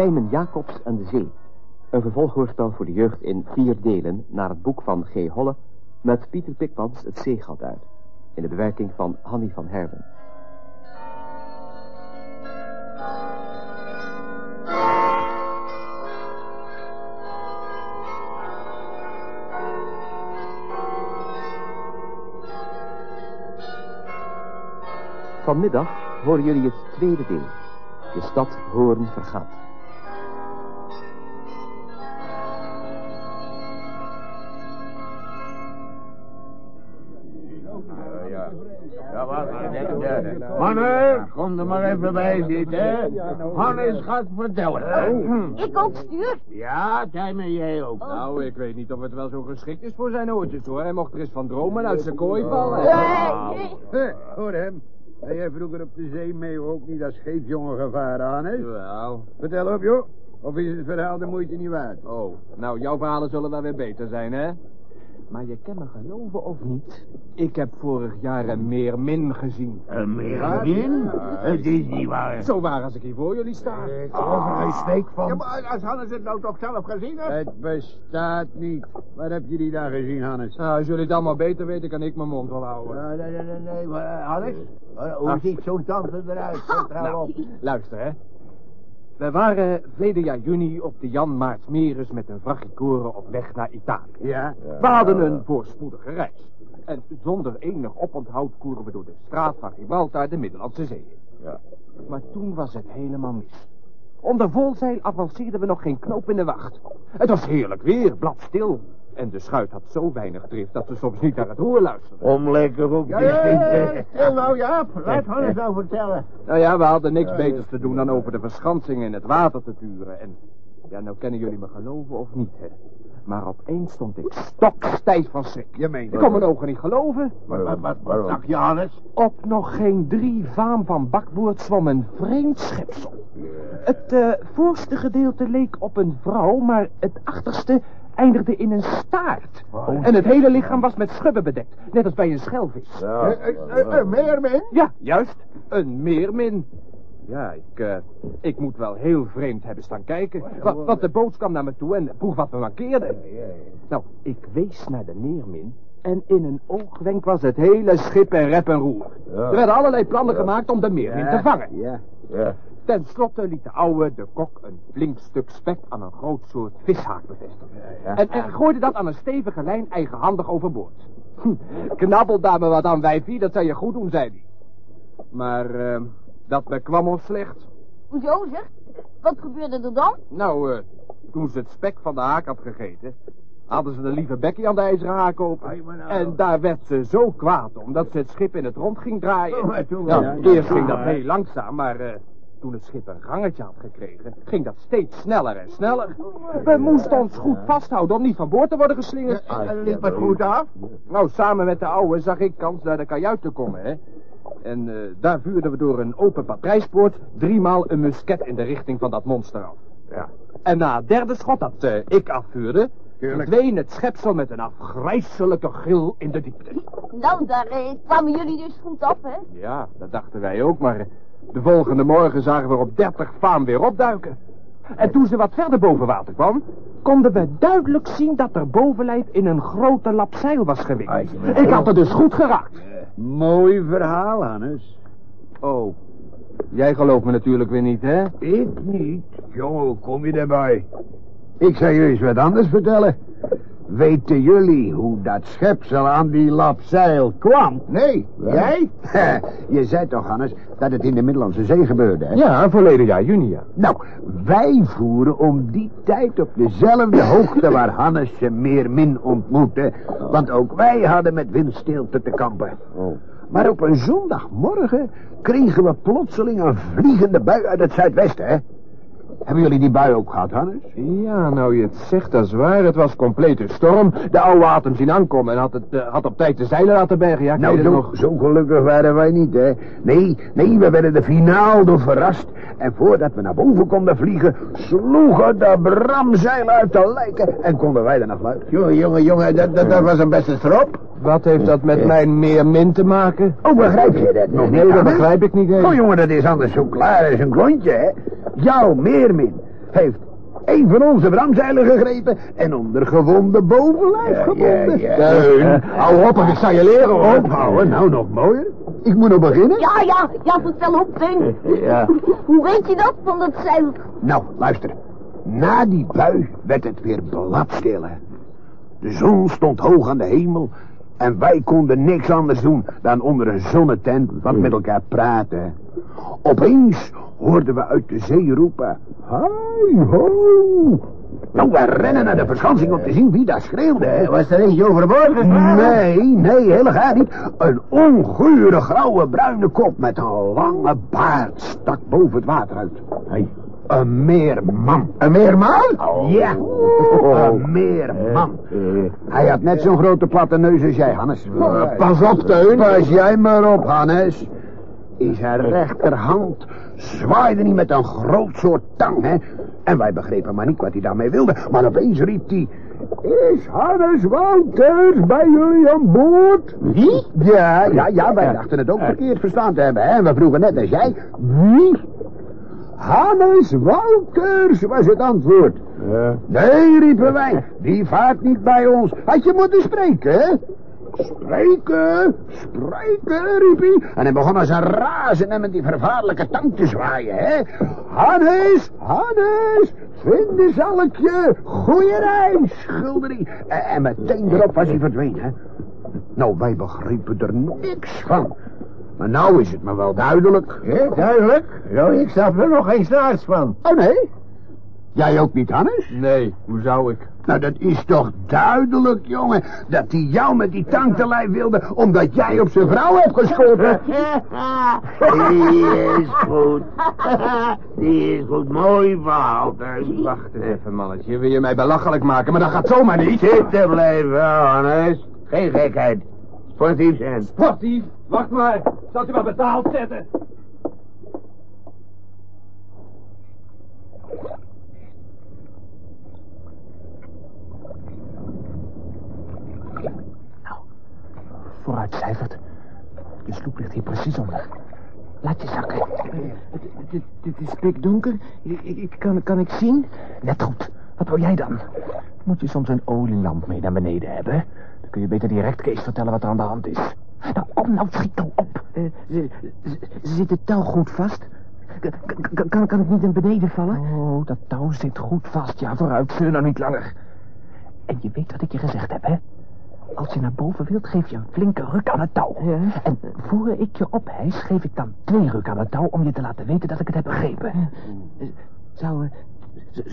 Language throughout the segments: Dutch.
Tijmen Jacobs en de Zee. Een vervolghoorspel voor de jeugd in vier delen naar het boek van G. Holle met Pieter Pikmans het zeegat uit. In de bewerking van Hanny van Herwen. Vanmiddag horen jullie het tweede deel. De stad Hoorn vergaat. Even bij zitten. Hannes gaat vertellen. Ik ook stuur. Ja, Tijmen, jij ook. Nou, ik weet niet of het wel zo geschikt is voor zijn oortjes, hoor. Hij mocht er eens van dromen uit zijn kooi vallen. Nee. Hé, hoor hem. Ben jij vroeger op de zee mee ook niet als scheepsjongen gevaren, Hannes? Wel. Vertel op, joh. Of is het verhaal de moeite niet waard? Oh, nou, jouw verhalen zullen wel weer beter zijn, hè? Maar je kan me geloven of niet? Ik heb vorig jaar een meermin gezien. Een meermin? Het is niet waar. Zo waar als ik hier voor jullie sta. Ik geloof er geen steek van. Ja, maar als Hannes het nou toch zelf gezien heeft? Het bestaat niet. Waar heb je die dan gezien, Hannes? Nou, als jullie het allemaal beter weten, kan ik mijn mond wel houden. Nee, nee, nee, nee. Eh, Hannes, eh, hoe ziet zo'n tante eruit? Nou, op. luister, hè. We waren verleden jaar juni op de Jan Maarts Meres met een vrachtje koren op weg naar Italië. Ja? We hadden een voorspoedige reis. En zonder enig oponthoud koeren we door de straat van Gibraltar de Middellandse Zee. Ja. Maar toen was het helemaal mis. Onder volzeil avanceerden we nog geen knoop in de wacht. Het was heerlijk weer, bladstil. En de schuit had zo weinig drift dat we soms niet naar het roer luisterden. Om lekker op Ja, ja, ja. Stil nou, Jaap. Laat Hannes nou vertellen. Nou ja, we hadden niks beters te doen dan over de verschansingen in het water te turen. En ja, nou kennen jullie me geloven of niet, hè. Maar opeens stond ik stokstijf van schrik. Je meent Ik kon mijn ogen niet geloven. Wat, wat, wat, wat zag je, Hannes? Op nog geen drie vaam van bakboord zwom een vreemd schepsel. Het eh, voorste gedeelte leek op een vrouw, maar het achterste eindigde in een staart. En het hele lichaam was met schubben bedekt, net als bij een schelvis. Eh, eh, eh, eh, Meermin? Ja, juist. Een meermin. Ja, ik, eh, ik moet wel heel vreemd hebben staan kijken. Wa- Want de boot kwam naar me toe en vroeg wat me mankeerde. Nou, ik wees naar de meermin. En in een oogwenk was het hele schip en rep en roer. Er werden allerlei plannen gemaakt om de meermin te vangen. Ja. Ja. Ten slotte liet de ouwe, de kok, een flink stuk spek aan een groot soort vishaak bevestigen. En, en gooide dat aan een stevige lijn eigenhandig overboord. Hm, Knabbel daar me wat aan, wijfie, dat zou je goed doen, zei hij. Maar eh, dat bekwam ons slecht. Hoezo zeg? Wat gebeurde er dan? Nou, eh, toen ze het spek van de haak had gegeten, hadden ze de lieve Becky aan de ijzeren haak open. Maar nou. En daar werd ze zo kwaad omdat ze het schip in het rond ging draaien. Oh, maar toen Nou, eerst ging dat heel langzaam, maar eh, toen het schip een gangetje had gekregen, ging dat steeds sneller en sneller. We moesten ons goed vasthouden om niet van boord te worden geslingerd. En liep het goed af? Nou, samen met de ouwe zag ik kans naar de kajuit te komen, hè. En eh, daar vuurden we door een open patrijspoort driemaal een musket in de richting van dat monster af. Ja. En na het derde schot dat eh, ik afvuurde. Verdween het schepsel met een afgrijselijke gil in de diepte. Nou, daar eh, kwamen jullie dus goed af, hè? Ja, dat dachten wij ook, maar eh, de volgende morgen zagen we op 30 faam weer opduiken. En toen ze wat verder boven water kwam, konden we duidelijk zien dat er bovenlijf in een grote lap zeil was gewikkeld. Ik had er dus goed geraakt. Mooi verhaal, Hannes. Oh, jij gelooft me natuurlijk weer niet, hè? Ik niet. Jongen, hoe kom je daarbij? Ik zou je eens wat anders vertellen. Weten jullie hoe dat schepsel aan die lap zeil kwam? Nee. Jij? je zei toch, Hannes, dat het in de Middellandse Zee gebeurde, hè? Ja, verleden jaar juni, ja. Nou, wij voeren om die tijd op dezelfde hoogte waar Hannes zijn meermin ontmoette. Want ook wij hadden met windstilte te kampen. Maar op een zondagmorgen kregen we plotseling een vliegende bui uit het zuidwesten, hè? Hebben jullie die bui ook gehad, Hannes? Ja, nou je het zegt, dat is waar. Het was complete storm. De oude had hem zien aankomen en had, het, eh, had op tijd de zeilen laten bergen. Ja, Nou, zo, nog. zo gelukkig waren wij niet, hè? Nee, nee, we werden de finaal door verrast. En voordat we naar boven konden vliegen, sloegen de bramzeilen uit de lijken en konden wij er naar fluiten. Jongen, jongen, jongen, dat, dat, dat was een beste strop. Wat heeft dat met mijn meermin te maken? Oh, begrijp je dat nog niet? Nee, dat begrijp ik niet, hè. Oh, jongen, dat is anders zo klaar als een klontje, hè? Jouw meermin Hij heeft een van onze bramzeilen gegrepen en onder gewonde bovenlijf gebonden. ja, ja. Teun, hou op en ik zal je leren hoor. Ophouden, nou nog mooier. Ik moet nog beginnen. Ja, ja, ja, vertel op, Teun. Ja. Hoe weet je dat van dat zeil? Nou, luister. Na die bui werd het weer bladstil, hè. De zon stond hoog aan de hemel en wij konden niks anders doen dan onder een zonnetent wat met elkaar praten. Opeens hoorden we uit de zee roepen. Hai ho! Nou, we rennen naar de verschansing om te zien wie daar schreeuwde. hè. Was er eentje overboord geslagen? Nee, nee, helemaal niet. Een ongure grauwe bruine kop met een lange baard stak boven het water uit. Hey. Een meerman. Een meerman? Ja, een meerman. Hij had net zo'n grote platte neus als jij, Hannes. Eh, pas op, Teun. Pas jij maar op, Hannes. In zijn rechterhand zwaaide hij met een groot soort tang, hè. En wij begrepen maar niet wat hij daarmee wilde. Maar opeens riep hij... Is Hannes Wouters bij jullie aan boord? Wie? Ja, ja, ja, wij dachten het ook verkeerd verstaan te hebben, hè. We vroegen net als jij... Wie? Hannes Wouters, was het antwoord. Nee, riepen wij, die vaart niet bij ons. Had je moeten spreken, hè? Spreken, spreken, riep hij. En hij begon als een razen en met die vervaarlijke tang te zwaaien, hè? Hannes, Hannes, vindenzalkje, goeie reis, schilder hij. En, en meteen erop was hij verdwenen, hè? Nou, wij begrepen er niks van. Maar nou is het me wel duidelijk. Ja, duidelijk. Nou, ik snap er nog geen snaars van. Oh, nee? Jij ook niet, Hannes? Nee, hoe zou ik? Nou, dat is toch duidelijk, jongen, dat hij jou met die tang te lijf wilde, omdat jij op zijn vrouw hebt geschoten. Die is goed. Die is goed. Mooi verhaal. Wacht even, mannetje. Wil je mij belachelijk maken? Maar dat gaat zomaar niet. Zitten blijven, Hannes. Geen gekheid. Sportief zijn. Sportief, wacht maar. Zal u maar betaald zetten? Vooruit, Seivert. De sloep ligt hier precies onder. Laat je zakken. Het, het is pikdonker. Ik, ik, kan, kan ik zien? Net goed. Wat wil jij dan? Moet je soms een olielamp mee naar beneden hebben? Kun je beter direct Kees vertellen wat er aan de hand is. Nou, op, nou, schiet nou op. Eh, zit het touw goed vast? Kan, kan, ik niet naar beneden vallen? Oh, dat touw zit goed vast. Ja, vooruit, zeur nou niet langer. En je weet wat ik je gezegd heb, hè? Als je naar boven wilt, geef je een flinke ruk aan het touw. Ja. En voor ik je ophijs, geef ik dan twee ruk aan het touw... om je te laten weten dat ik het heb begrepen. Zou, eh,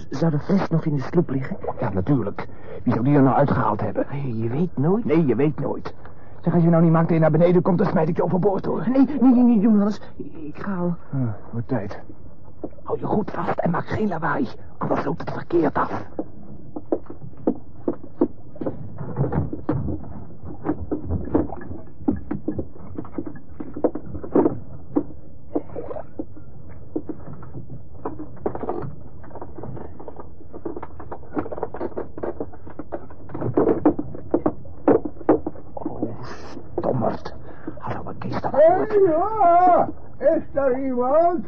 zou de fles nog in de sloep liggen? Ja, natuurlijk. Wie zou die er nou uitgehaald hebben? Je weet nooit. Nee, je weet nooit. Zeg, als je nou niet maakt dat je naar beneden komt, dan smijt ik je overboord, hoor. Nee, nee, nee, niet doen, Hans. Ik ga al. Hm, wordt tijd. Hou je goed vast en maak geen lawaai, anders loopt het verkeerd af. Oh, stommerd. Hallo, wat Kees dat woord. Ja, is er iemand?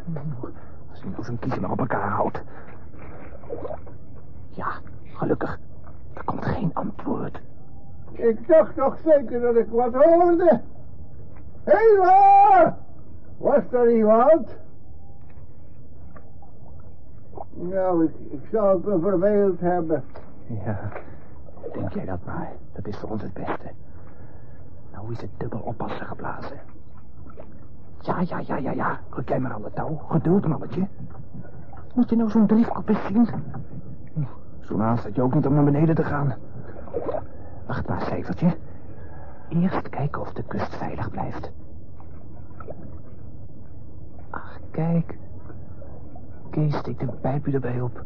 Als hij nou zijn kiezen maar op elkaar houdt. Ja, gelukkig. Er komt geen antwoord. Ik dacht toch zeker dat ik wat hoorde. Hé daar! Was er iemand? Nou, ik, ik zal het me verveeld hebben. Ja, denk jij dat maar. Dat is voor ons het beste. Nou is het dubbel oppassen geblazen. Ja, ja, ja, ja, ja. Ruk jij maar aan de touw. Geduld, mannetje. Moet je nou zo'n driefkop zien? Zo'n haast had je ook niet om naar beneden te gaan. Wacht maar, cijfertje. Eerst kijken of de kust veilig blijft. Ach, kijk. Kees steekt een pijpje erbij op.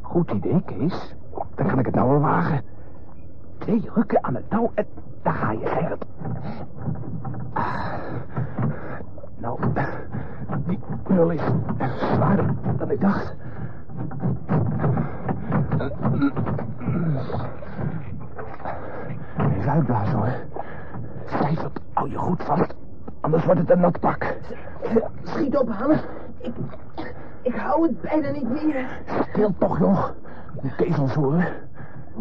Goed idee, Kees. Dan kan ik het nou wel wagen. Twee rukken aan het touw en daar ga je, Gerrit. Nou, die knul is zwaarder dan ik dacht. Even uitblazen, hoor. Stijfert, hou je goed vast. Anders wordt het een nat pak. Schiet op, Hans. Ik, Ik hou het bijna niet meer. Stil toch, joh. Die kezels horen.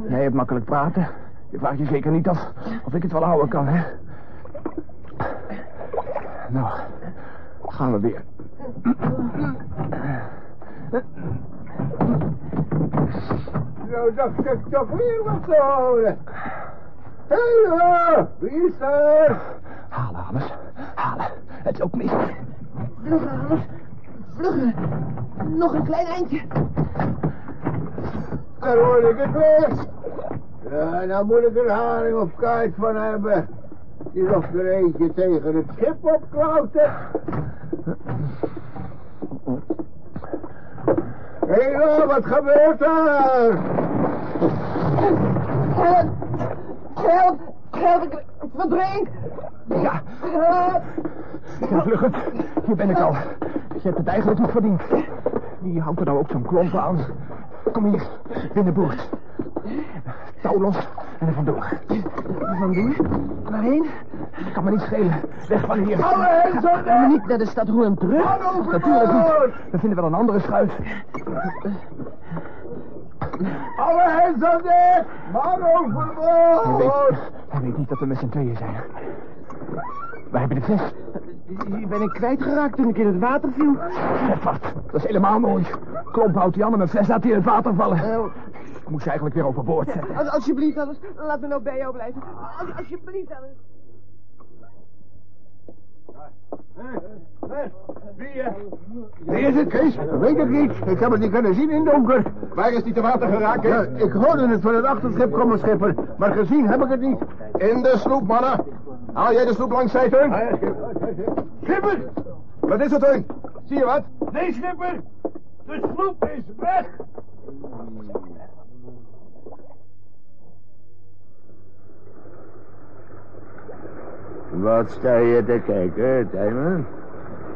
Jij hebt makkelijk praten. Je vraagt je zeker niet af of ik het wel houden kan, hè? Nou, gaan we weer. Nou dacht ik toch weer wat te houden. Hé, wie is er? Halen, Hannes. Halen. Het loopt mis. Vlugger, Hans. Vlugger. Nog een klein eindje. Daar hoor ik het weer. Ja, nou moet ik er haring of kaart van hebben. Is of er eentje tegen het schip opklautert. Hé, hey, wat gebeurt er? Help. Help. Help. Ik verdrink. Ja, Help. Hier ben ik al. Je hebt het eigenlijk niet verdiend. Wie houdt er nou ook zo'n klomp aan? Kom hier, binnenboord. Touw los en er vandoor. Vandoor? Waarheen? Kan me niet schelen. Weg van hier. Alle niet naar de stad Roen terug. Man Natuurlijk niet. We vinden wel een andere schuit. Alle hens aan dek! Man Hij weet, hij weet niet dat we met z'n tweeën zijn. Wij hebben de fles. Die ben ik kwijtgeraakt toen ik in het water viel. Wat? Dat is helemaal mooi. Klomp houdt die aan en mijn fles laat hij in het water vallen. Ik moest je eigenlijk weer overboord zetten. als, alsjeblieft, anders laat me nou bij jou blijven. Als, alsjeblieft, anders. Wie, wie is het, Kees? Weet ik niet. Ik heb het niet kunnen zien in donker. Waar is die te water geraakt, Ja, ik hoorde het van het achterschip komen, schipper. Maar gezien heb ik het niet. In de sloep, mannen. Haal jij de sloep langs zij, Teun? Schipper! Wat is er, Teun? Zie je wat? Nee, schipper! De sloep is weg! Wat sta je te kijken, Tijmen?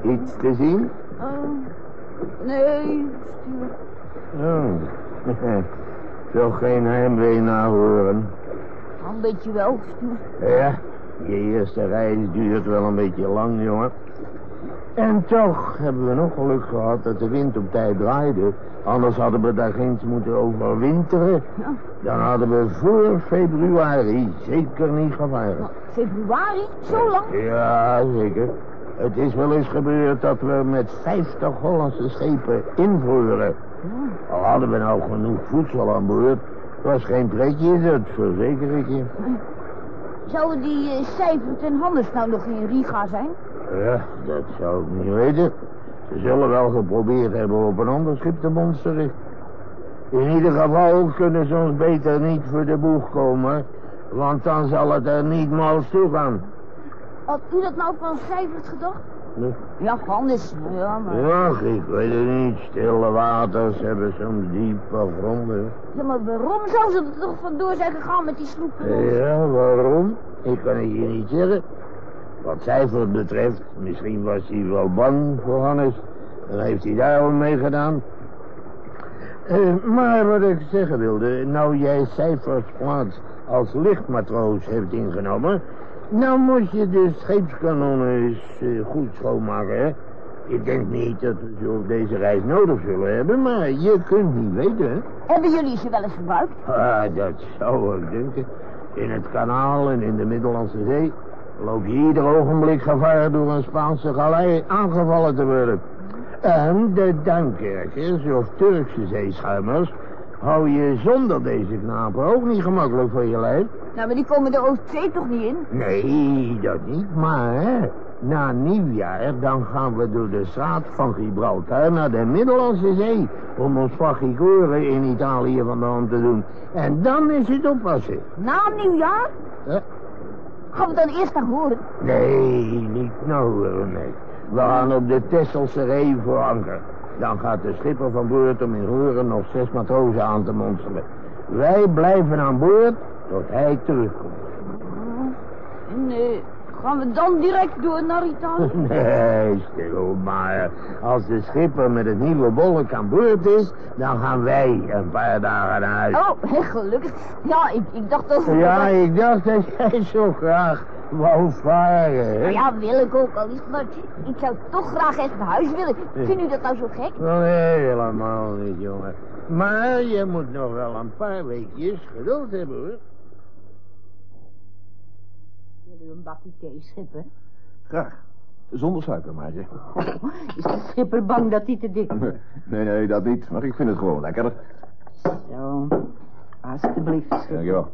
Iets te zien? Oh, nee, stuur. Oh, toch geen heimwee nahoren. Een beetje wel, stuur. Ja, je eerste reis duurt wel een beetje lang, jongen. En toch hebben we nog geluk gehad dat de wind op tijd draaide. Anders hadden we daar ginds moeten overwinteren. Ja. Dan hadden we voor februari zeker niet gevaren. Maar februari? Zo lang? Ja, zeker. Het is wel eens gebeurd dat we met 50 Hollandse schepen invroeren. Al hadden we nou genoeg voedsel aan boord. was geen pretje, dat verzeker ik je. Zouden die uh, Seifert en Hannes nou nog in Riga zijn? Ja, dat zou ik niet weten. Ze zullen wel geprobeerd hebben op een ander schip te monsteren. In ieder geval kunnen ze ons beter niet voor de boeg komen. Want dan zal het er niet mals toe gaan. Had u dat nou van Seifert gedacht? Nee. Ja, Hannes. Ja, maar... Ja, ik weet het niet. Stille waters hebben soms diepe gronden. Ja, maar waarom zou ze er toch vandoor zijn gegaan met die sloep? Ja, waarom? Ik kan het je niet zeggen. Wat Cijfer betreft, misschien was hij wel bang voor Hannes. Dan heeft hij daarom meegedaan. Eh, maar wat ik zeggen wilde, nou jij Cijfers plaats als lichtmatroos hebt ingenomen... nou moet je de scheepskanonnen eens eh, goed schoonmaken, hè? Ik denk niet dat we ze op deze reis nodig zullen hebben, maar je kunt niet weten, hè? Hebben jullie ze wel eens gebruikt? Ah, dat zou ik denken. In het kanaal en in de Middellandse Zee loop je ieder ogenblik gevaar door een Spaanse galei aangevallen te worden. En de Duinkerkers of Turkse zeeschuimers hou je zonder deze knapen ook niet gemakkelijk voor je lijf. Nou, maar die komen de Oostzee toch niet in? Nee, dat niet, maar na nieuwjaar dan gaan we door de straat van Gibraltar naar de Middellandse Zee om ons Fagicoren in Italië van de hand te doen. En dan is het oppassen. Na nieuwjaar? Ja. Gaan we dan eerst naar horen? Nee, niet nou nee. We gaan op de Tesselse Ree voor anker. Dan gaat de schipper van boord om in Horen nog zes matrozen aan te monsteren. Wij blijven aan boord tot hij terugkomt. Nee. Gaan we dan direct door naar Italië? Nee, stil maar. Als de schipper met het nieuwe bolk aan boord is, dan gaan wij een paar dagen naar huis. Oh, gelukkig. Ja, ik, ik dacht dat... Ja, ik dacht dat jij zo graag wou varen, hè? Ja, wil ik ook al niet, maar ik zou toch graag echt naar huis willen. Vind u dat nou zo gek? Nee, helemaal niet, jongen. Maar je moet nog wel een paar weekjes geduld hebben, hoor. Wil u een bakje thee, schipper? Graag. Zonder suiker, maatje. Is de schipper bang dat hij te dik is? Nee, nee, dat niet. Maar ik vind het gewoon lekkerder. Zo, schipper. Dankjewel.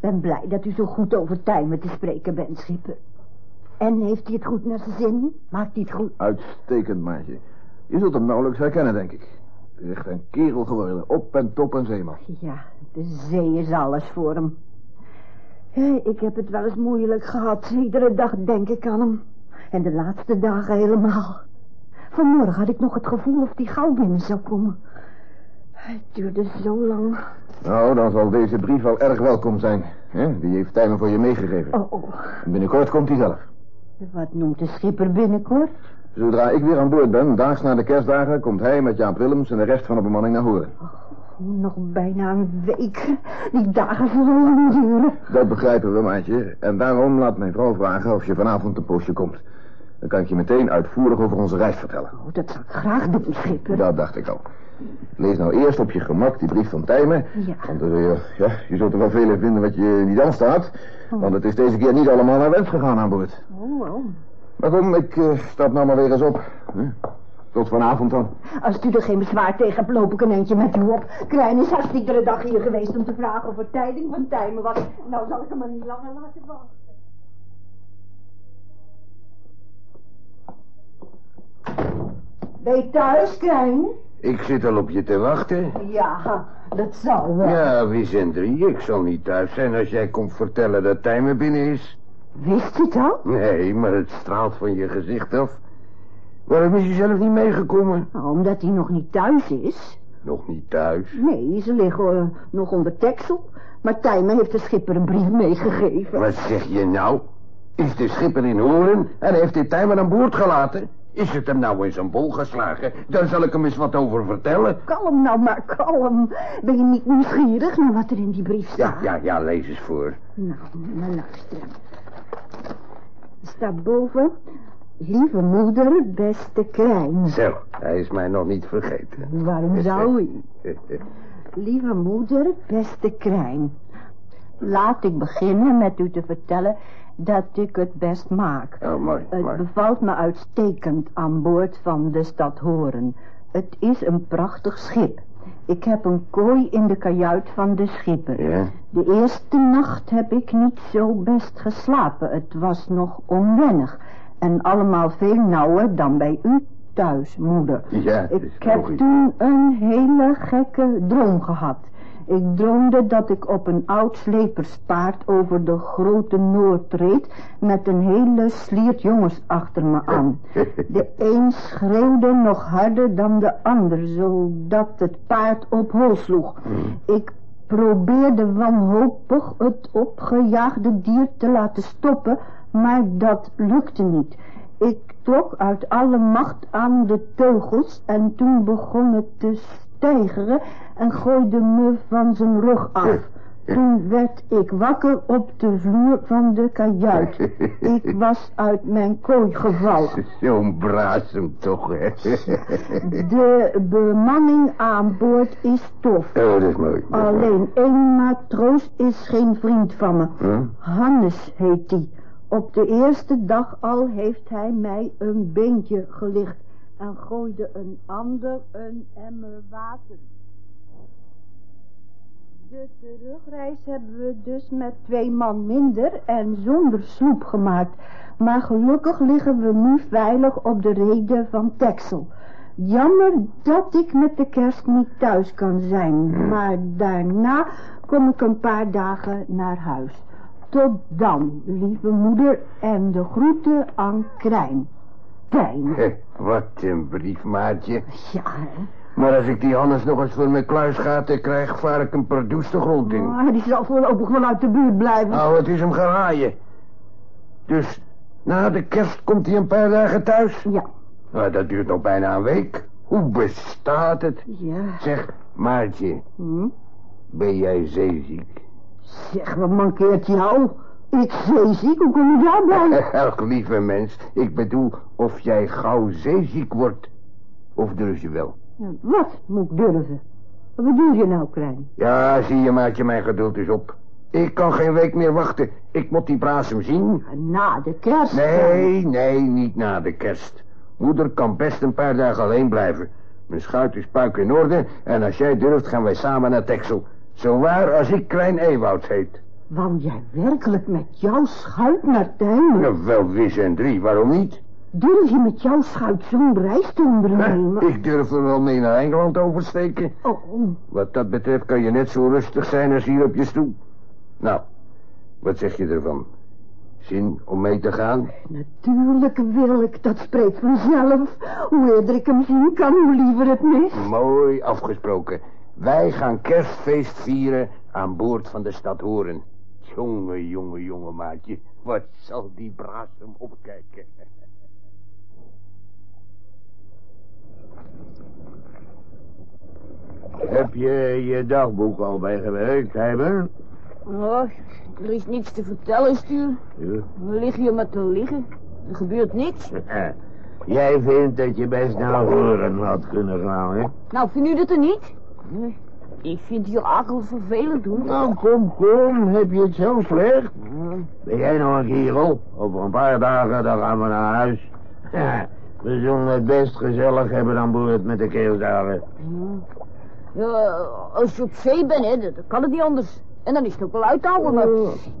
Ik ben blij dat u zo goed over tijmen te spreken bent, schipper. En heeft hij het goed naar zijn zin? Maakt hij het goed? Uitstekend, maatje. Je zult hem nauwelijks herkennen, denk ik. Het is echt een kerel geworden. Op en top een zeeman. Ja, de zee is alles voor hem. Ik heb het wel eens moeilijk gehad. Iedere dag denk ik aan hem. En de laatste dagen helemaal. Vanmorgen had ik nog het gevoel of die gauw binnen zou komen. Het duurde zo lang. Nou, dan zal deze brief wel erg welkom zijn. hè? Die heeft Tijmen voor je meegegeven. Oh, oh. En Binnenkort komt hij zelf. Wat noemt de schipper binnenkort? Zodra ik weer aan boord ben, daags na de kerstdagen, komt hij met Jaap Willems en de rest van de bemanning naar Horen. Nog bijna een week. Die dagen zullen lang duren. Dat begrijpen we, maatje. En daarom laat mijn vrouw vragen of je vanavond een poosje komt. Dan kan ik je meteen uitvoerig over onze reis vertellen. Oh, dat zou ik graag doen, schipper. Dat dacht ik al. Lees nou eerst op je gemak die brief van Tijmen. Ja. Want eh, ja, je zult er wel veel in vinden wat je niet aanstaat. Want het is deze keer niet allemaal naar wens gegaan aan boord. Oh, oh. Maar kom, ik eh, stap nou maar weer eens op. Tot vanavond dan. Als u er geen bezwaar tegen hebt, loop ik een eentje met u op. Krijn is haast iedere dag hier geweest om te vragen of er tijding van Tijmen was. Nou zal ik hem maar niet langer laten wachten. Ben je thuis, Krijn? Ik zit al op je te wachten. Ja, dat zal wel. Ja, drie? Ik zal niet thuis zijn als jij komt vertellen dat Tijmen binnen is. Wist het al? Nee, maar het straalt van je gezicht af. Waarom is je zelf niet meegekomen? Nou, omdat hij nog niet thuis is. Nog niet thuis. Nee, ze liggen eh, nog onder teksel. Maar Tijmen heeft de schipper een brief meegegeven. Wat zeg je nou? Is de schipper in Horen en heeft dit Tijmen aan boord gelaten? Is het hem nou in zijn bol geslagen? Daar zal ik hem eens wat over vertellen. Kalm nou maar, kalm. Ben je niet nieuwsgierig naar wat er in die brief Ja, staat? ja, ja, lees eens voor. Nou, maar luister. Er staat boven... Lieve moeder, beste Krijn. Zo, hij is mij nog niet vergeten. Waarom zou hij? Lieve moeder, beste Krijn. Laat ik beginnen met u te vertellen dat ik het best maak. Oh, mooi, Het mooi. bevalt me uitstekend aan boord van de stad Horen. Het is een prachtig schip. Ik heb een kooi in de kajuit van de schipper. Ja? De eerste nacht heb ik niet zo best geslapen. Het was nog onwennig. En allemaal veel nauwer dan bij u thuis, moeder. Ja, Ik heb logisch. toen een hele gekke droom gehad. Ik droomde dat ik op een oud sleperspaard over de grote Noord reed... met een hele sliert jongens achter me aan. De een schreeuwde nog harder dan de ander, zodat het paard op hol sloeg. Ik probeerde wanhopig het opgejaagde dier te laten stoppen, maar dat lukte niet. Ik trok uit alle macht aan de teugels en toen begon het te stijgeren en gooide me van zijn rug af. Toen werd ik wakker op de vloer van de kajuit. Ik was uit mijn kooi gevallen. Zo'n brasem toch, hè? De bemanning aan boord is tof. Oh, dat is mooi. dat is mooi. Alleen één matroos is geen vriend van me. Huh? Hannes heet die. Op de eerste dag al heeft hij mij een beentje gelicht en gooide een ander een emmer water. De terugreis hebben we dus met twee man minder en zonder sloep gemaakt. Maar gelukkig liggen we nu veilig op de reden van Texel. Jammer dat ik met de kerst niet thuis kan zijn. Maar daarna kom ik een paar dagen naar huis. Tot dan, lieve moeder, en de groeten aan Krijn. Hé, Wat een brief, maatje. Ja, hè? Maar als ik die Hannes nog eens voor mijn kluisgaten krijg, vaar ik een pardoes de grond in. Maar die zal voorlopig wel uit de buurt blijven. Nou, het is hem geraaien. Dus na de kerst komt hij een paar dagen thuis? Ja, Nou, dat duurt nog bijna een week. Hoe bestaat het? ja. Zeg, Maartje, Hm? ben jij zeeziek? Zeg, wat mankeert jou? Ik zeeziek, hoe kom je daarbij? Ach, lieve mens, ik bedoel of jij gauw zeeziek wordt. Of durf je wel? Wat moet ik durven? Wat bedoel je nou, Klein? Ja, zie je, maatje, mijn geduld is op. Ik kan geen week meer wachten. Ik moet die brasem zien. Na de kerst. Nee, nee, niet na de kerst. Moeder kan best een paar dagen alleen blijven. Mijn schuit is puik in orde en als jij durft gaan wij samen naar Texel. Zo waar als ik Klein Ewouds heet. Wou jij werkelijk met jouw schuit naar Tuin? Nou, wel wis en drie, waarom niet? Durf je met jouw schuit zo'n reis te ondernemen? Ik durf er wel mee naar Engeland oversteken. Oh, Wat dat betreft kan je net zo rustig zijn als hier op je stoel. Nou, wat zeg je ervan? Zin om mee te gaan? natuurlijk wil ik, dat spreekt vanzelf. Hoe eerder ik hem zien kan, hoe liever het mis. Mooi afgesproken. Wij gaan kerstfeest vieren aan boord van de stad Horen. Jonge, jonge, jonge maatje. Wat zal die brasem opkijken. Heb je je dagboek al bijgewerkt, Heiber? Oh, er is niks te vertellen, stuur. Ja. Dan lig je maar te liggen. Er gebeurt niks. Jij vindt dat je best naar horen had kunnen gaan, hè? Nou, vind u dat er niet? Nee. Ik vind hier akkel vervelend, hoor. Nou, kom, kom. Heb je het zo slecht? Ben jij nog een kerel? Over een paar dagen dan gaan we naar huis. We zullen het best gezellig hebben aan boord met de kerstdagen. Ja, als je op zee bent, hè, dan kan het niet anders. En dan is het ook wel uithouden, maar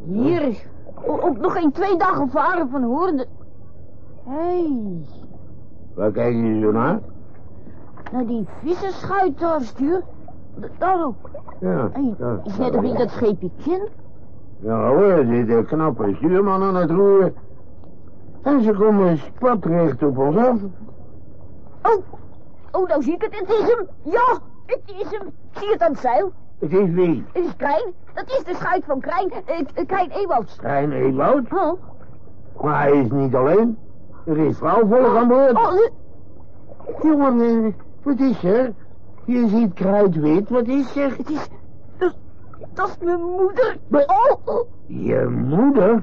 hier, op nog geen twee dagen varen van Hoorn. Hé, hey, Waar kijk je zo naar? nou die vissenschuit daar, stuur. D- Daar ook. Ja, Hey, daar- is net of ik dat scheepje ken. Ja hoor, zit knappe stuurman aan het roer. En ze komen spatrecht op ons af. Oh, oh, nou zie ik het. Het is hem. Ja, het is hem. Zie je het aan het zeil? Het is wie? Het is Krijn. Dat is de schuit van Krijn. Eh, eh, Krijn Ewouds. Krijn Ewoud. Oh, Maar hij is niet alleen. Er is vrouwvolk aan boord. oh eh, Jongen, wat is er? Je ziet kruidwit, wat is er? het is... Dat, dat is mijn moeder. Oh, oh. Je moeder?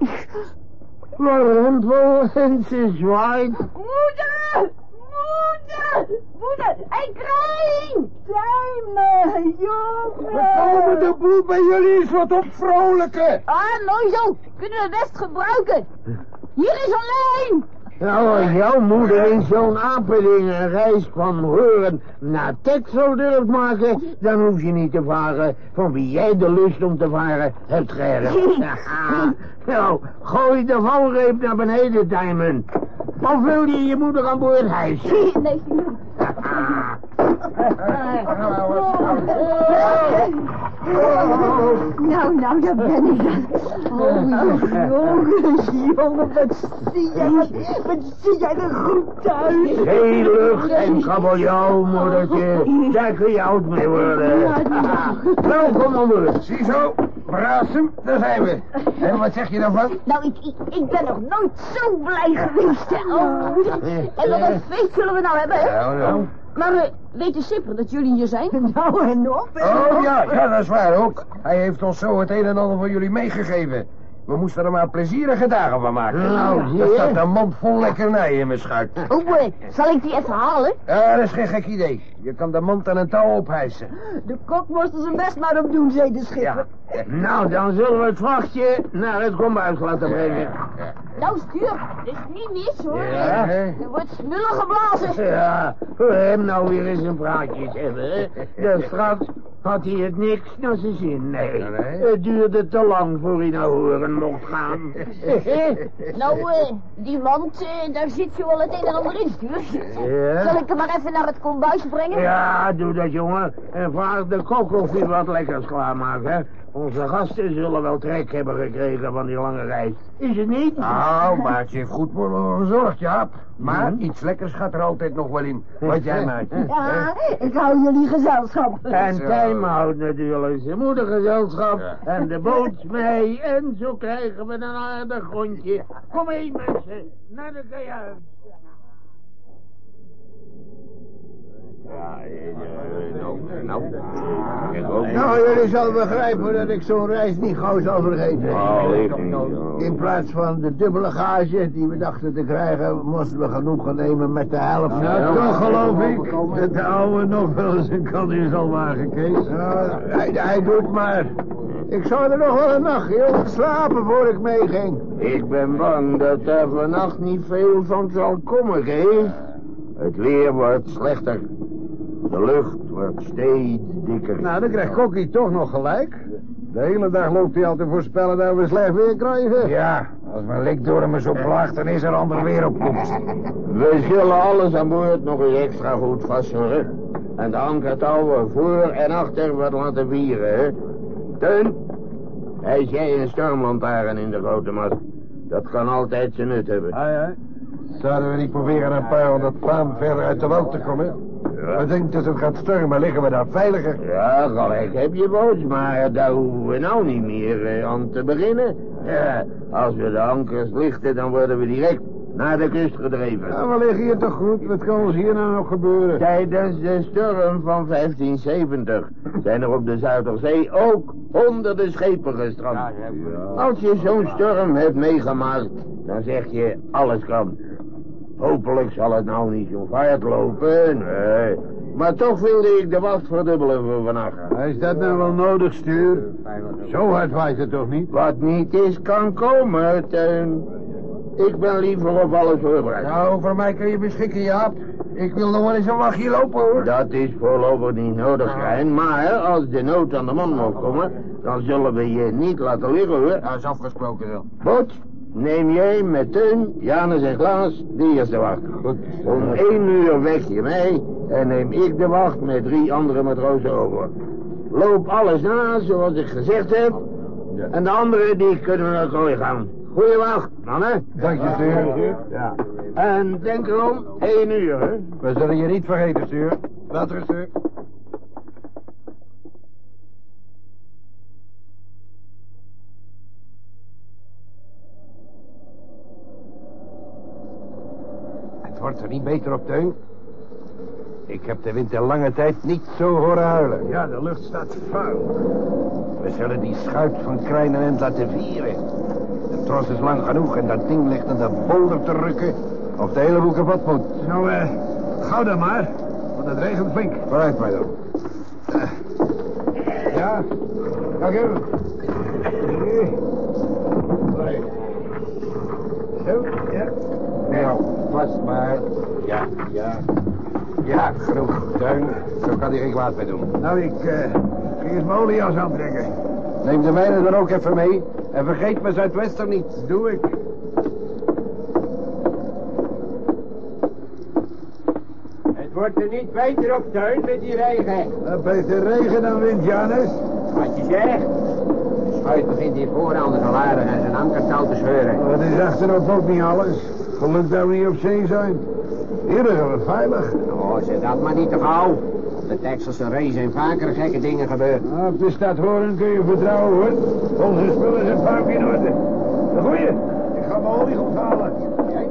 Warempel en ze zwaait. Moeder! Moeder! Moeder! Hé, Krijn! Kleine jongen! de boel bij jullie eens wat opvrolijken. Ah, mooi zo. Kunnen we best gebruiken. Hier is alleen. Nou, als jouw moeder in zo'n een reis van Horen naar Texel durft maken, dan hoef je niet te vragen van wie jij de lust om te varen hebt geërfd. nou, gooi de valreep naar beneden, Timon. Of wil je je moeder aan boord hijsen? Nee, Nou, nou, daar ben ik dan. Oh, jongens, jongen, wat zie jij, wat, zie jij er goed uit. Heel lucht en kabeljauw, moedertje. Daar kun je oud mee worden. nou, kom aan boord. Ziezo, brasem, daar zijn we. En wat zeg je daarvan? Nou, ik, ik, ik ben nog nooit zo blij geweest. Oh. En wat een feest zullen we nou hebben, hè? Nou, nou. Maar eh, weet de Sipper dat jullie hier zijn? Nou, en nog. Oh ja, ja, dat is waar ook. Hij heeft ons zo het een en ander van jullie meegegeven. We moesten er maar plezierige dagen van maken. Nou, zie er staat een mand vol lekkernij in mijn schuit. Oh, zal ik die even halen? Ja, dat is geen gek idee. Je kan de mand aan een touw ophijsen. De kok moest er zijn best maar op doen, zei de schipper. Ja. Nou, dan zullen we het vrachtje naar het kombuis laten brengen. Nou, stuur. Dat is niet mis, hoor. Ja. Er wordt smullen geblazen. Ja, voor hem nou weer eens een praatje hebben? Dus straks had hij het niks naar zijn zin, nee. Het duurde te lang voor hij naar horen mocht gaan. Nou, eh, die mand, eh, daar zit zo wel het een en ander in, stuur. Ja? Zal ik hem maar even naar het kombuis brengen? Ja, doe dat, jongen. En vraag de kok of hij wat lekkers klaarmaakt, hè? Onze gasten zullen wel trek hebben gekregen van die lange reis. Is het niet? Nou, maatje heeft goed voor me gezorgd, Jaap. Maar iets lekkers gaat er altijd nog wel in. Wat jij, maatje? Ja, ik hou jullie gezelschap. En. Tijm houdt natuurlijk zijn moedergezelschap Ja. en de boot mee. En zo krijgen we een aardig grondje. Kom heen mensen, naar de kajuit. Ja, Nou, niet. Nou, jullie zullen begrijpen dat ik zo'n reis niet gauw zal vergeten. Oh, ik niet. In plaats van de dubbele gage die we dachten te krijgen, moesten we genoegen nemen met de helft. Ja, toch geloof ik dat de oude nog wel eens een kant in zal wagen, Kees. hij, hij doet maar. Ik zou er nog wel een nachtje over slapen voor ik meeging. Ik ben bang dat er vannacht niet veel van zal komen, Kees. Het weer wordt slechter. De lucht wordt steeds dikker. Nou, dan krijgt Kokkie toch nog gelijk. De hele dag loopt hij al te voorspellen dat we slecht weer krijgen. Ja, als mijn likdorm me zo plaagt, dan is er ander weer op komst. We zullen alles aan boord nog eens extra goed vastzorgen. En de ankertouwen voor en achter wat laten vieren, hè. Teun, hijs jij een stormlantaarn in de grote mast. Dat kan altijd zijn nut hebben. Ah ja. Zouden we niet proberen een paar honderd paan verder uit de wald te komen? Ja. We denken dat het gaat stormen, liggen we daar veiliger. Ja, gelijk heb je boos, maar daar hoeven we nou niet meer eh, aan te beginnen. Ja, als we de ankers lichten, dan worden we direct naar de kust gedreven. Ja, we liggen hier toch goed? Wat kan ons hier nou nog gebeuren? Tijdens de storm van 1570 zijn er op de Zuiderzee ook honderden schepen gestrand. Als je zo'n storm hebt meegemaakt, dan zeg je alles kan. Hopelijk zal het nou niet zo vaart lopen, nee. Maar toch wilde ik de wacht verdubbelen voor vannacht. Is dat nou wel nodig, stuur? Zo hard waait het toch niet? Wat niet is, kan komen, Teun. Ik ben liever op alles voorbereid. Nou, over mij kun je beschikken, Jaap. Ik wil nog wel eens een wachtje lopen, hoor. Dat is voorlopig niet nodig, Rijn. Maar als de nood aan de man moet komen, dan zullen we je niet laten liggen, hoor. Dat is afgesproken wel. Bot, neem jij met Teun, Janus en Klaas de eerste wacht. Om één uur wek je mij en neem ik de wacht met drie andere matrozen over. Loop alles na, zoals ik gezegd heb. En de anderen, die kunnen we naar kooi gaan. Goeie wacht, mannen. Dank je, stuur. Ja. En denk erom, één uur, hè. We zullen je niet vergeten, stuur. Later, stuur. Wordt er niet beter op, Teun. Ik heb de winter lange tijd niet zo horen huilen. Ja, de lucht staat vuil. We zullen die schuit van Krijn en End laten vieren. De tros is lang genoeg en dat ding ligt aan de bolder te rukken... of de hele boel kapot moet. Nou, eh, gauw dan maar. Want het regent flink. Vooruit, mij dan. ja, dank u. Zo, ja. Nou, vast maar. Ja, ja. Ja, genoeg. Teun, zo kan hij geen kwaad meer doen. Nou, ik uh, ging eens mijn oliejas aantrekken. Neem de mijne dan ook even mee. En vergeet me Zuidwester niet. Doe ik. Het wordt er niet beter op, Teun, met die regen. beter regen dan wind, Janus. Wat je zegt. De schuit begint hier vooraan de aardig en zijn ankertouw te scheuren. Dat is achterop ook niet alles. Geluk dat we niet op zee zijn. Hier liggen we veilig. Oh, zet dat maar niet te gauw. De Texelse race zijn vaker gekke dingen gebeurd. Nou, op de stad horen kun je vertrouwen, hoor. Onze spullen zijn vaak in orde. De goeie. Ik ga mijn olie goed halen. Jij?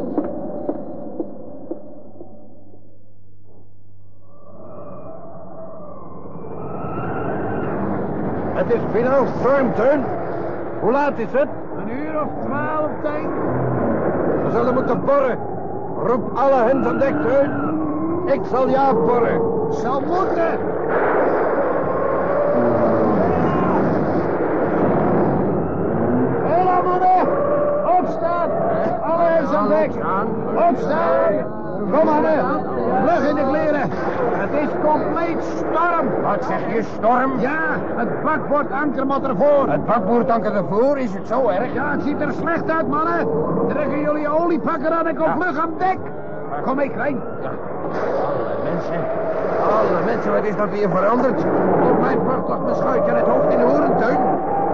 Het is finaal stormteun. Hoe laat is het? Een uur of twaalf, denk zullen moeten borren. Roep alle hens aan dek, teun. Ik zal ja borren. Zal moeten. Hela mannen, opstaan. Alle hens aan dek. Opstaan. Kom mannen, vlug in de kleren. Het is storm. Wat zeg je, storm? Ja, het bakboord anker moet ervoor. Het bakboordanker ervoor, is het zo erg? Ja, het ziet er slecht uit, mannen. Trekken jullie oliepakken aan en kom vlug aan dek. Kom mee, Klein. Alle mensen. Alle mensen, wat is dat weer veranderd? Op mijn lag mijn schuitje en het hoofd in de hoerentuin.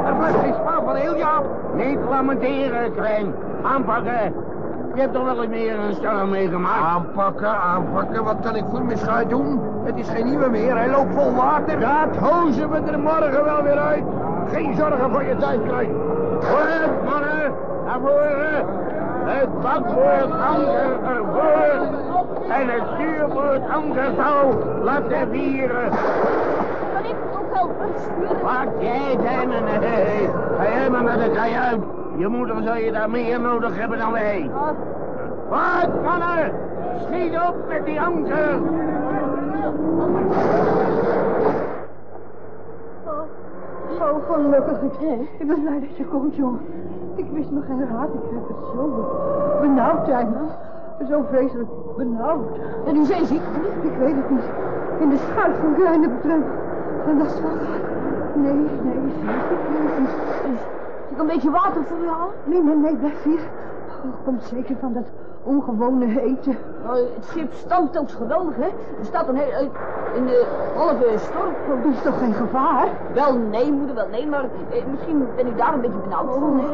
Er blijft geen spaal van heel Jaap. Niet lamenteren, klein. Aanpakken. Je hebt toch wel eens meer een storm meegemaakt? Aanpakken, aanpakken. Wat kan ik voor mijn schuit doen? Het is geen nieuwe meer. Hij loopt vol water. Dat hozen we er morgen wel weer uit. Geen zorgen voor je tijd, Klein. Vooruit, mannen. Naar voren. Het bakboord anker ervoor. En het stuurboord ankertouw laten vieren. Kan ik ook helpen? Sturen? Wat jij, Damon? Hey, ga jij maar met de kajuit. Je moeder zal je daar meer nodig hebben dan wij. Ah, Wat, mannen? Schiet op met die anker. Zo gelukkig. Ik, ik ben blij dat je komt, jongen. Ik wist me geen raad. Ik heb het zo benauwd, Tijmen. Zo vreselijk benauwd. En u zijn ziek? Ik weet het niet. In de schuit van Kleine betreft. En dat is wel... Nee, nee, zie ik weet het niet. Zal ik een beetje water voor u halen? Nee, nee, nee, blijf hier. Oh, komt zeker van dat ongewone eten. Nou, het schip stampt ook geweldig, hè? Er staat een hele... in de halve storm. Oh, dat is toch geen gevaar? Wel, nee, moeder, wel, nee, maar eh, misschien ben u daar een beetje benauwd van. hè?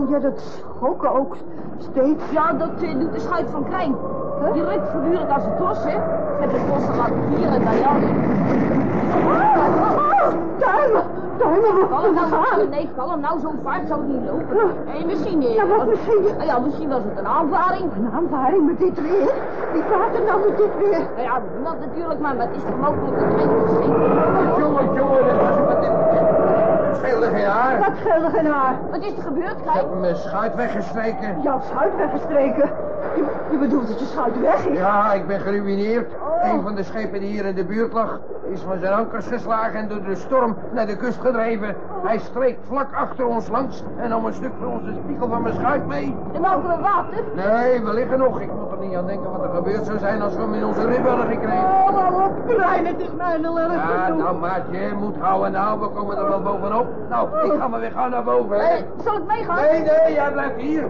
Oh ja, dat schokken ook steeds. Ja, dat eh, doet de schuit van Krijn. Die rukt voortdurend als een tros, hè? Met de tros laten vieren, nou ja. Tuimen! Kalm nou, gaan. nee, kalm nou, zo'n vaart zou het niet lopen. En misschien... eh, Ja, wat was- misschien? Ja, misschien was het een aanvaring. Een aanvaring met dit weer? Wie gaat er nou met dit weer? Nou ja, dat natuurlijk, maar het is toch mogelijk dat Krijn misschien... Jongen, jongen, dat was wat dit... Het scheelde geen haar. Wat scheelde geen haar? Wat is er gebeurd, Ik Krijn? heb mijn schuit weggestreken. Jouw schuit weggestreken. Je, je bedoelt dat je schuit weg is? Ja, ik ben geruineerd. Een van de schepen die hier in de buurt lag, is van zijn ankers geslagen en door de storm naar de kust gedreven. Hij streek vlak achter ons langs en nam een stuk van onze spiegel van mijn schuit mee. En mogen we water? Nee, we liggen nog. Ik moet er niet aan denken wat er gebeurd zou zijn als we hem in onze ribben hadden gekregen. Oh, maar op, Klein, het is mij heel erg Ja, nou maatje, je moet houden nou, we komen er wel bovenop. Nou, ik ga maar weer gaan naar boven. hè. Eh, zal ik meegaan? Nee, nee, jij blijft hier.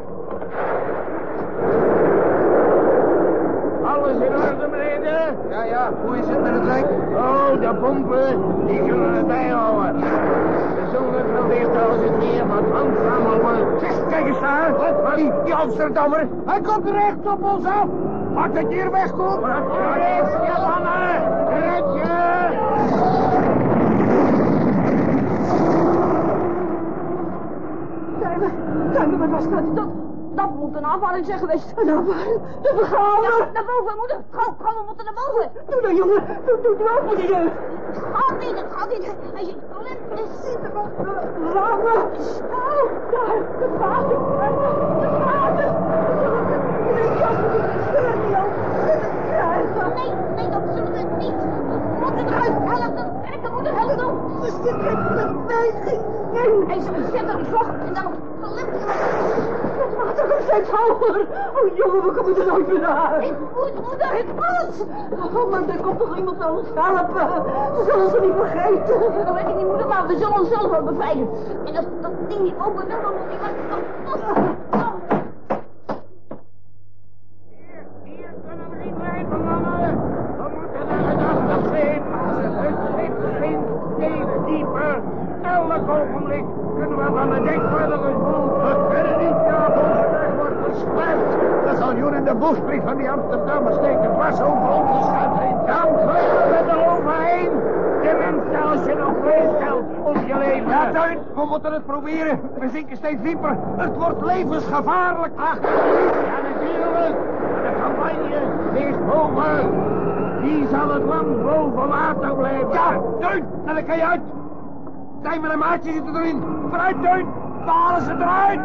Alles in orde, beneden? Ja, ja, hoe is het met het lek? Oh, de pompen, die kunnen we bijhouden. De zonne probeert trouwens het meer van handzamen wordt. Zeg, kijk eens daar. Wat? Die, die Amsterdammer. Hij komt recht op ons af. Wat dat hier wegkomt. Red je, mannen. Red je. Tuimen, Tuimen, wat was dat? Dat, dat moet een aanvaring zijn geweest. Een aanvaring? De begraven? Naar boven, moeder. Gauw, gauw, we moeten naar boven. Doe dan, jongen. Doe, doe, doe open die deur. Het gaat niet, het gaat niet. Hij zit klem. Zitten we. Ramen. Oh, daar. De vader. De vader. De. Krijgen. Nee, nee, dat zullen we niet. We moeten eruit. Help dan. Trekken, moeder, help. Is dit met beweging? Nee. Hij zet er een vlog en dan hoger. Oh, jongen, we komen er nooit meer uit. Ik moet, moeder, het moet. Oh, maar er komt toch iemand aan ons helpen. Ze zullen ons niet vergeten. Dat weet ik niet, moeder, maar we zullen onszelf wel bevrijden. En als dat ding niet open dan moet ik wat... Hier kunnen we niet blijven, mannen. We moeten naar het achterschip. Het schip begint steeds dieper. Elk ogenblik kunnen we van het dek verder gespoeld. We kunnen niet, ja, onze weg wordt gesluit. De galjoen en de boesbrief van die Amsterdammers steken dwars over onze schuit heen. Dan vliegen we er overheen. Tenminste, als je nog vlees geldt om je leven. Ja, Tuin, we moeten het proberen. We zinken steeds dieper. Het wordt levensgevaarlijk. Ach, ja natuurlijk. De campagne ligt boven. Wie zal het land boven water blijven? Ja, Tuin, naar de kajuit. Tijmen en Maatje zitten erin. Vooruit, Tuin. We halen ze eruit.